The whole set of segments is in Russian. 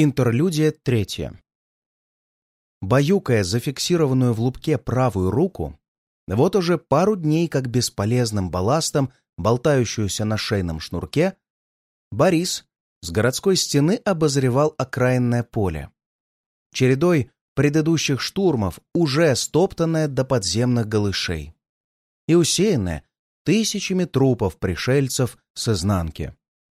Интерлюдия третья. Баюкая зафиксированную в лупке правую руку, вот уже пару дней как бесполезным балластом, болтающуюся на шейном шнурке, Борис с городской стены обозревал окраинное поле. Чередой предыдущих штурмов, уже стоптанное до подземных голышей. И усеянное тысячами трупов пришельцев с изнанки.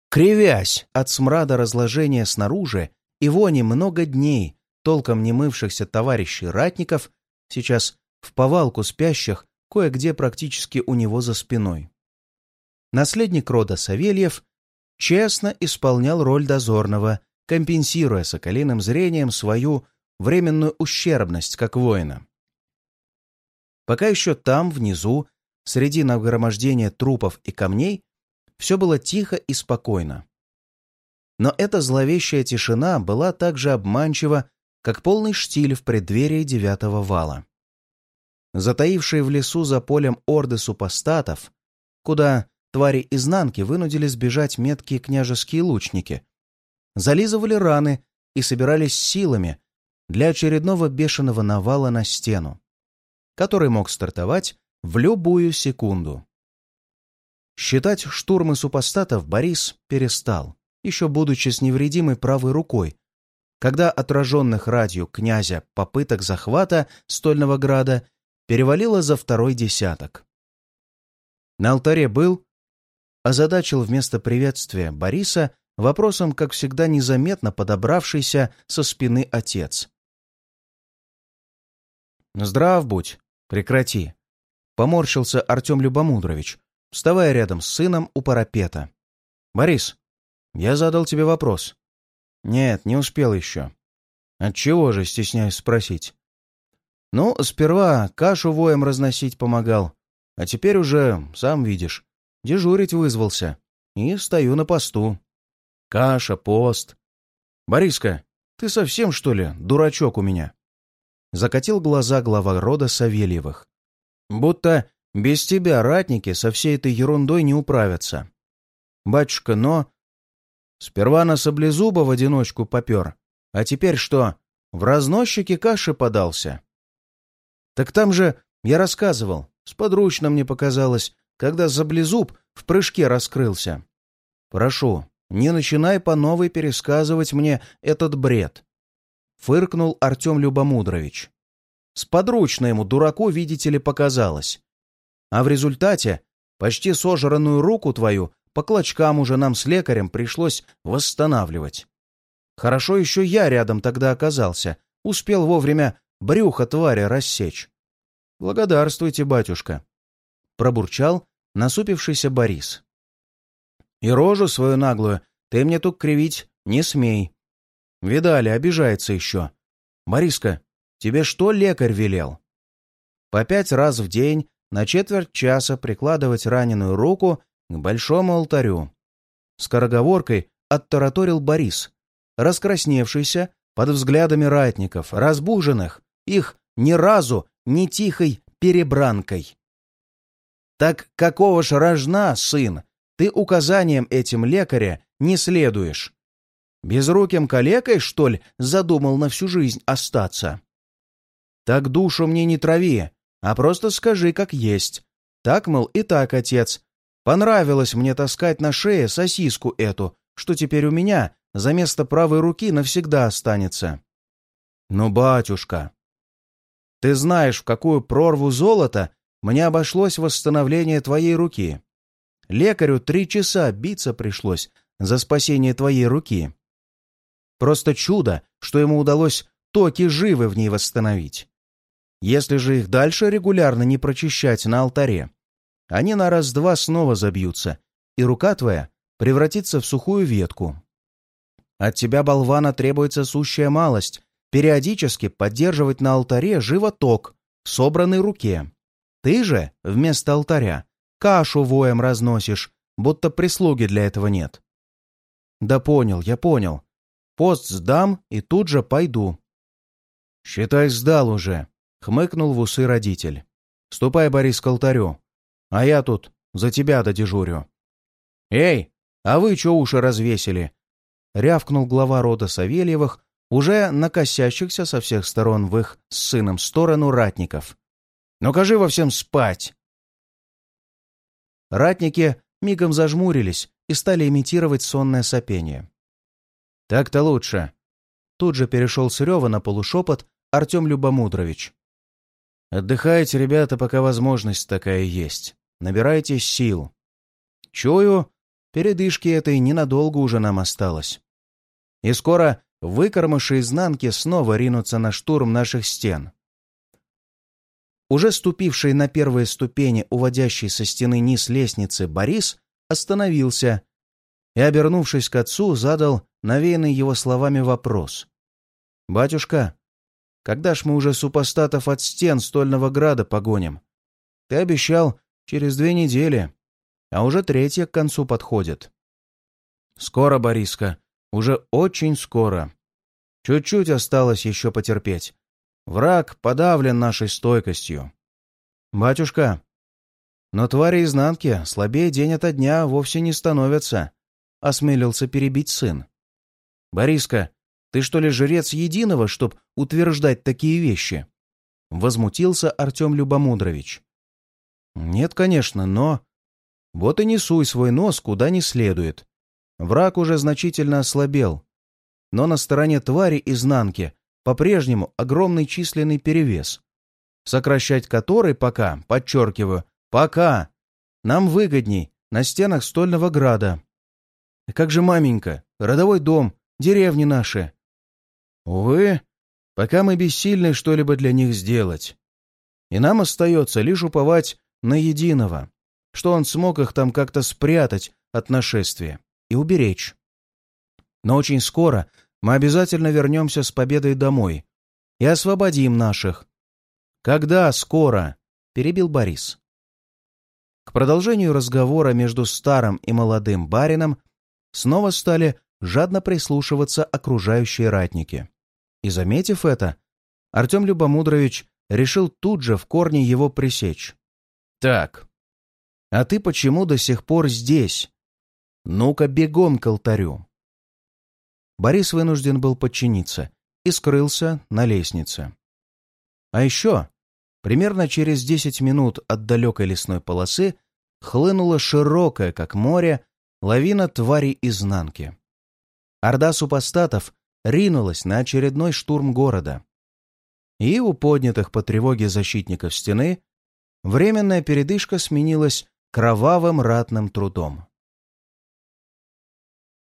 Кривясь от смрада разложения снаружи и вони много дней толком не мывшихся товарищей ратников, сейчас в повалку спящих, кое-где практически у него за спиной. Наследник рода Савельев честно исполнял роль дозорного, компенсируя соколиным зрением свою временную ущербность как воина. Пока еще там, внизу, среди нагромождения трупов и камней, все было тихо и спокойно. Но эта зловещая тишина была так же обманчива, как полный штиль в преддверии девятого вала. Затаившие в лесу за полем орды супостатов, куда твари изнанки вынудили сбежать меткие княжеские лучники, зализывали раны и собирались силами для очередного бешеного навала на стену, который мог стартовать в любую секунду. Считать штурмы супостатов Борис перестал еще будучи с невредимой правой рукой, когда отраженных радью князя попыток захвата Стольного Града перевалило за второй десяток. На алтаре был, озадачил вместо приветствия Бориса вопросом, как всегда, незаметно подобравшийся со спины отец. «Здрав будь, прекрати!» — поморщился Артем Любомудрович, вставая рядом с сыном у парапета. «Борис, я задал тебе вопрос. Нет, не успел еще. Отчего же, стесняюсь спросить? Ну, сперва кашу воем разносить помогал, а теперь уже, сам видишь, дежурить вызвался. И стою на посту. Каша, пост. Бориска, ты совсем, что ли, дурачок у меня? Закатил глаза глава рода Савельевых. Будто без тебя ратники со всей этой ерундой не управятся. Батюшка, но Сперва на саблезуба в одиночку попер, а теперь что, в разносчике каши подался? Так там же, я рассказывал, сподручно мне показалось, когда саблезуб в прыжке раскрылся. Прошу, не начинай по новой пересказывать мне этот бред. Фыркнул Артем Любомудрович. Сподручно ему, дураку, видите ли, показалось. А в результате почти сожранную руку твою по клочкам уже нам с лекарем пришлось восстанавливать. Хорошо еще я рядом тогда оказался, успел вовремя брюхо твари рассечь. Благодарствуйте, батюшка. Пробурчал насупившийся Борис. И рожу свою наглую ты мне тут кривить не смей. Видали, обижается еще. Бориска, тебе что лекарь велел? По пять раз в день на четверть часа прикладывать раненую руку к большому алтарю. Скороговоркой оттараторил Борис, раскрасневшийся под взглядами ратников, разбуженных их ни разу не тихой перебранкой. «Так какого ж рожна, сын, ты указанием этим лекаря не следуешь? Безруким калекой, что ли, задумал на всю жизнь остаться? Так душу мне не трави, а просто скажи, как есть. Так, мол, и так, отец, Понравилось мне таскать на шее сосиску эту, что теперь у меня за место правой руки навсегда останется. Ну, батюшка, ты знаешь, в какую прорву золота мне обошлось восстановление твоей руки. Лекарю три часа биться пришлось за спасение твоей руки. Просто чудо, что ему удалось токи живы в ней восстановить. Если же их дальше регулярно не прочищать на алтаре, они на раз-два снова забьются, и рука твоя превратится в сухую ветку. От тебя, болвана, требуется сущая малость — периодически поддерживать на алтаре животок в собранной руке. Ты же вместо алтаря кашу воем разносишь, будто прислуги для этого нет. Да понял, я понял. Пост сдам и тут же пойду. Считай, сдал уже, — хмыкнул в усы родитель. Ступай, Борис, к алтарю. А я тут за тебя додежурю. Эй, а вы чё уши развесили? рявкнул глава рода Савельевых, уже накосящихся со всех сторон в их с сыном сторону ратников. «Ну, кажи во всем спать!» Ратники мигом зажмурились и стали имитировать сонное сопение. «Так-то лучше!» Тут же перешел с рева на полушепот Артем Любомудрович. «Отдыхайте, ребята, пока возможность такая есть. Набирайте сил. Чую, передышки этой ненадолго уже нам осталось. И скоро выкормыши изнанки снова ринутся на штурм наших стен. Уже ступивший на первые ступени, уводящий со стены низ лестницы, Борис остановился и, обернувшись к отцу, задал навеянный его словами вопрос. «Батюшка, когда ж мы уже супостатов от стен Стольного Града погоним? Ты обещал через две недели, а уже третья к концу подходит». «Скоро, Бориска, уже очень скоро. Чуть-чуть осталось еще потерпеть. Враг подавлен нашей стойкостью. Батюшка, но твари изнанки слабее день ото дня вовсе не становятся, — осмелился перебить сын. Бориска, ты что ли жрец единого, чтоб утверждать такие вещи? Возмутился Артем Любомудрович. Нет, конечно, но... Вот и не суй свой нос куда не следует. Враг уже значительно ослабел. Но на стороне твари изнанки по-прежнему огромный численный перевес, сокращать который пока, подчеркиваю, пока, нам выгодней на стенах Стольного Града. Как же маменька, родовой дом, деревни наши? Увы, пока мы бессильны что-либо для них сделать. И нам остается лишь уповать на единого, что он смог их там как-то спрятать от нашествия и уберечь. Но очень скоро мы обязательно вернемся с победой домой и освободим наших. Когда скоро? Перебил Борис. К продолжению разговора между старым и молодым барином снова стали жадно прислушиваться окружающие ратники. И, заметив это, Артем Любомудрович решил тут же в корне его пресечь. «Так, а ты почему до сих пор здесь? Ну-ка бегом к алтарю!» Борис вынужден был подчиниться и скрылся на лестнице. А еще, примерно через десять минут от далекой лесной полосы хлынула широкая, как море, лавина тварей изнанки. Орда супостатов ринулась на очередной штурм города. И у поднятых по тревоге защитников стены временная передышка сменилась кровавым ратным трудом.